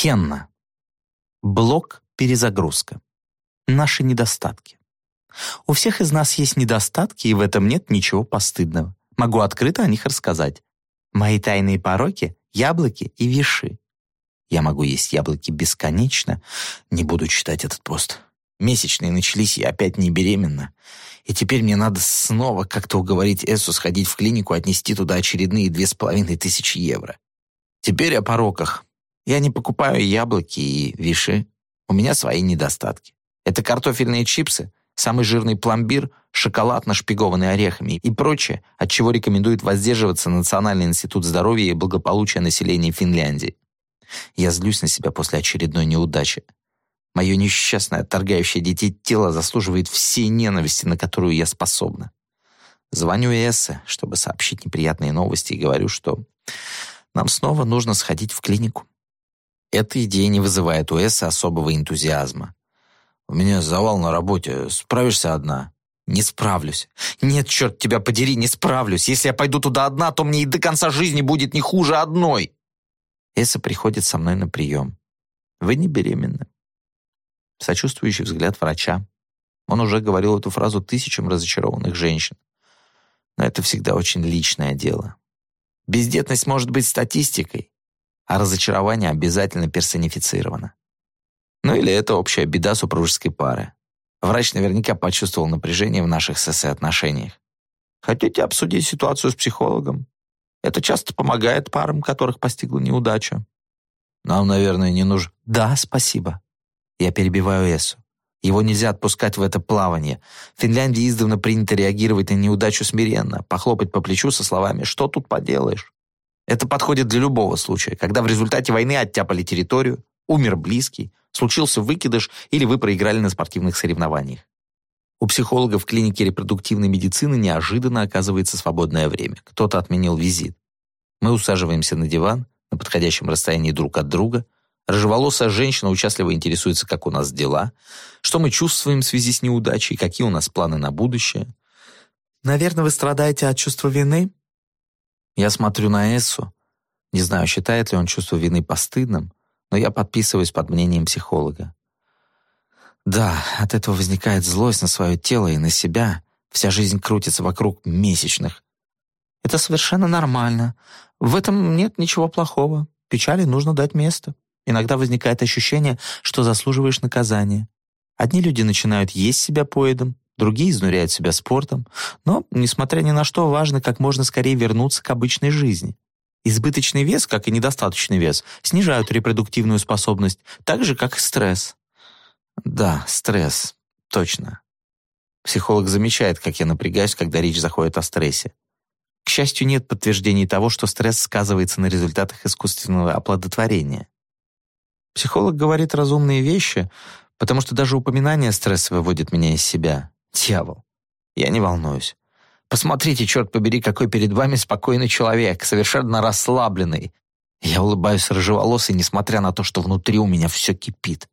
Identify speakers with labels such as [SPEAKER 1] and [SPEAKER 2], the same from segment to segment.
[SPEAKER 1] Хенна. Блок перезагрузка. Наши недостатки. У всех из нас есть недостатки, и в этом нет ничего постыдного. Могу открыто о них рассказать. Мои тайные пороки — яблоки и виши. Я могу есть яблоки бесконечно. Не буду читать этот пост. Месячные начались, я опять не беременна. И теперь мне надо снова как-то уговорить Эссу сходить в клинику, отнести туда очередные две с половиной тысячи евро. Теперь о пороках. Я не покупаю яблоки и виши. У меня свои недостатки. Это картофельные чипсы, самый жирный пломбир, шоколад, нашпигованный орехами и прочее, от чего рекомендует воздерживаться Национальный институт здоровья и благополучия населения Финляндии. Я злюсь на себя после очередной неудачи. Мое несчастное, отторгающее детей тело заслуживает всей ненависти, на которую я способна. Звоню Эссе, чтобы сообщить неприятные новости, и говорю, что нам снова нужно сходить в клинику. Эта идея не вызывает у Эсса особого энтузиазма. «У меня завал на работе. Справишься одна?» «Не справлюсь. Нет, черт тебя подери, не справлюсь. Если я пойду туда одна, то мне и до конца жизни будет не хуже одной». Эсса приходит со мной на прием. «Вы не беременны». Сочувствующий взгляд врача. Он уже говорил эту фразу тысячам разочарованных женщин. Но это всегда очень личное дело. Бездетность может быть статистикой, а разочарование обязательно персонифицировано. Ну или это общая беда супружеской пары. Врач наверняка почувствовал напряжение в наших СС-отношениях. Хотите обсудить ситуацию с психологом? Это часто помогает парам, которых постигла неудача. Нам, наверное, не нужно... Да, спасибо. Я перебиваю Эссу. Его нельзя отпускать в это плавание. В Финляндии издавна принято реагировать на неудачу смиренно, похлопать по плечу со словами «Что тут поделаешь?». Это подходит для любого случая, когда в результате войны оттяпали территорию, умер близкий, случился выкидыш или вы проиграли на спортивных соревнованиях. У психолога в клинике репродуктивной медицины неожиданно оказывается свободное время. Кто-то отменил визит. Мы усаживаемся на диван, на подходящем расстоянии друг от друга. Рыжеволосая женщина участливо интересуется, как у нас дела, что мы чувствуем в связи с неудачей, какие у нас планы на будущее. «Наверное, вы страдаете от чувства вины?» Я смотрю на Эссу. Не знаю, считает ли он чувство вины постыдным, но я подписываюсь под мнением психолога. Да, от этого возникает злость на свое тело и на себя. Вся жизнь крутится вокруг месячных. Это совершенно нормально. В этом нет ничего плохого. Печали нужно дать место. Иногда возникает ощущение, что заслуживаешь наказания. Одни люди начинают есть себя поедом, другие изнуряют себя спортом, но, несмотря ни на что, важно как можно скорее вернуться к обычной жизни. Избыточный вес, как и недостаточный вес, снижают репродуктивную способность, так же, как и стресс. Да, стресс, точно. Психолог замечает, как я напрягаюсь, когда речь заходит о стрессе. К счастью, нет подтверждений того, что стресс сказывается на результатах искусственного оплодотворения. Психолог говорит разумные вещи, потому что даже упоминание стресса выводит меня из себя. Дьявол. Я не волнуюсь. Посмотрите, черт побери, какой перед вами спокойный человек, совершенно расслабленный. Я улыбаюсь рыжеволосой, несмотря на то, что внутри у меня все кипит.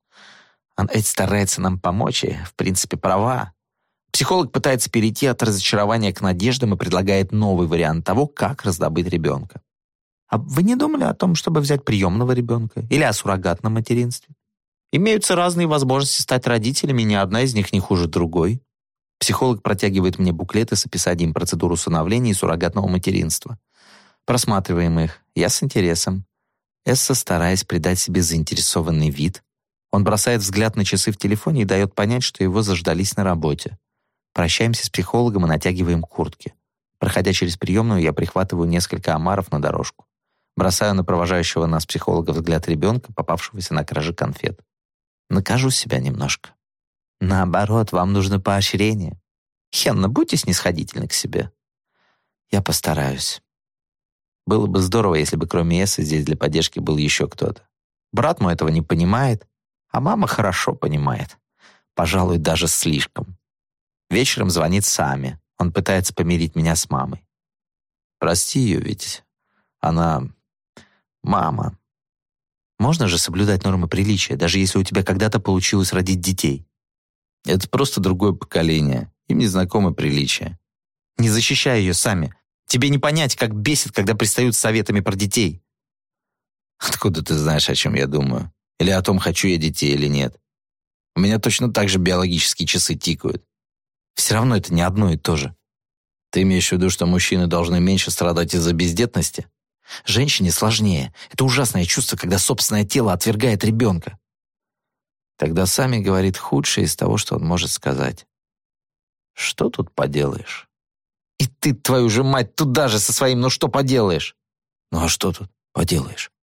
[SPEAKER 1] Он ведь старается нам помочь и, в принципе, права. Психолог пытается перейти от разочарования к надеждам и предлагает новый вариант того, как раздобыть ребенка. А вы не думали о том, чтобы взять приемного ребенка или о суррогатном материнстве? Имеются разные возможности стать родителями, ни одна из них не хуже другой. Психолог протягивает мне буклеты с описанием процедур усыновления и суррогатного материнства. Просматриваем их. Я с интересом. Эсса, стараясь придать себе заинтересованный вид, он бросает взгляд на часы в телефоне и дает понять, что его заждались на работе. Прощаемся с психологом и натягиваем куртки. Проходя через приемную, я прихватываю несколько омаров на дорожку. Бросаю на провожающего нас психолога взгляд ребенка, попавшегося на краже конфет. Накажу себя немножко. Наоборот, вам нужно поощрение. Хенна, будьте снисходительны к себе. Я постараюсь. Было бы здорово, если бы кроме Эсы здесь для поддержки был еще кто-то. Брат мой этого не понимает, а мама хорошо понимает. Пожалуй, даже слишком. Вечером звонит Сами. Он пытается помирить меня с мамой. Прости ее, ведь она... мама. Можно же соблюдать нормы приличия, даже если у тебя когда-то получилось родить детей. Это просто другое поколение. Им не знакомы приличия. Не защищай ее сами. Тебе не понять, как бесит, когда пристают с советами про детей. Откуда ты знаешь, о чем я думаю? Или о том, хочу я детей или нет. У меня точно так же биологические часы тикают. Все равно это не одно и то же. Ты имеешь в виду, что мужчины должны меньше страдать из-за бездетности? Женщине сложнее. Это ужасное чувство, когда собственное тело отвергает ребенка. Тогда Сами говорит худшее из того, что он может сказать. Что тут поделаешь? И ты, твою же мать, туда же со своим «ну что поделаешь?» Ну а что тут поделаешь?